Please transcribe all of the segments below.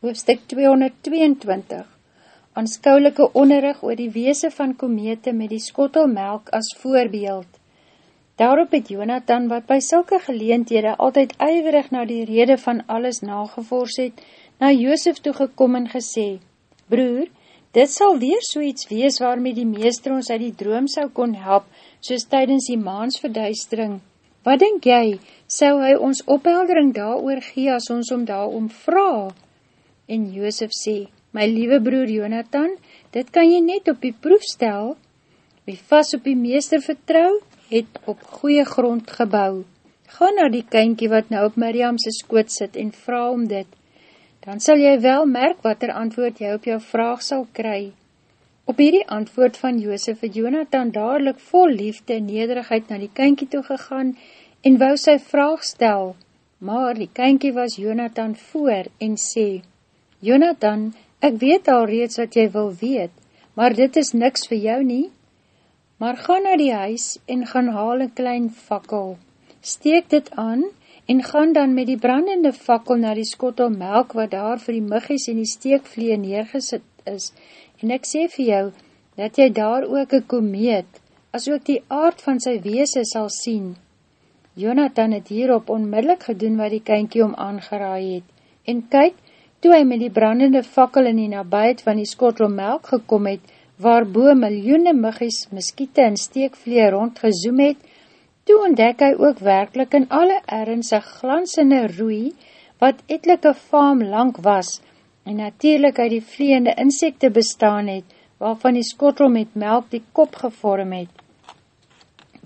Hoofstuk 222 Aanskoulike onderrig oor die weese van komete met die skottelmelk as voorbeeld. Daarop het Jonathan, wat by sulke geleenthede altyd ijwerig na die rede van alles nagevors het, na Joosef toegekom en gesê, Broer, dit sal weer so iets wees waarmee die meester ons uit die droom sou kon help, soos tydens die maansverduistering. Wat denk jy, sou hy ons opheldering daar gee as ons om daar om vraag? En Joosef sê, my liewe broer Jonathan, dit kan jy net op die proef stel. Wie vast op die meester vertrou, het op goeie grond gebouw. Ga na die kynkie wat nou op Miriamse skoot sit en vraag om dit. Dan sal jy wel merk wat er antwoord jy op jou vraag sal kry. Op hierdie antwoord van Joosef het Jonathan dadelijk vol liefde en nederigheid na die kynkie toegegaan en wou sy vraag stel. Maar die kynkie was Jonathan voor en sê, Jonathan, ek weet al reeds wat jy wil weet, maar dit is niks vir jou nie. Maar ga na die huis en gaan haal een klein fakkel. Steek dit aan en gaan dan met die brandende fakkel na die skottel melk wat daar vir die muggies en die steekvlee neergesit is. En ek sê vir jou, dat jy daar ook een komeet, as ook die aard van sy weese sal sien. Jonathan het hierop onmiddellik gedoen wat die kynkie om aangeraai het. En kyk, Toe hy met die brandende fakkel in die nabijheid van die skottel melk gekom het, waarboe miljoene muggies, miskiete en steekvlee rondgezoom het, toe ontdek hy ook werkelijk in alle ernsig glansende roei, wat etelike faam lang was, en natuurlijk uit die vleende insekte bestaan het, waarvan die skottel met melk die kop gevorm het.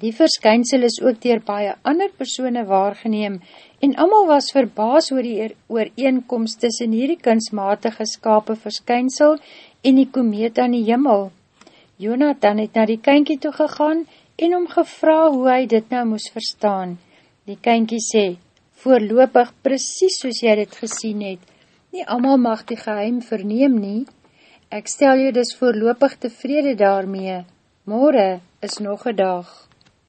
Die verskynsel is ook dier baie ander persone waargeneem en amal was verbaas oor die ooreenkomst tussen hierdie kunstmatige skape verskynsel en die komeet aan die jimmel. Jonathan het na die kynkie toe gegaan en om gevra hoe hy dit nou moes verstaan. Die kynkie sê, voorlopig precies soos jy dit gesien het, nie amal mag die geheim verneem nie, ek stel jy dus voorlopig tevrede daarmee, morgen is nog een dag.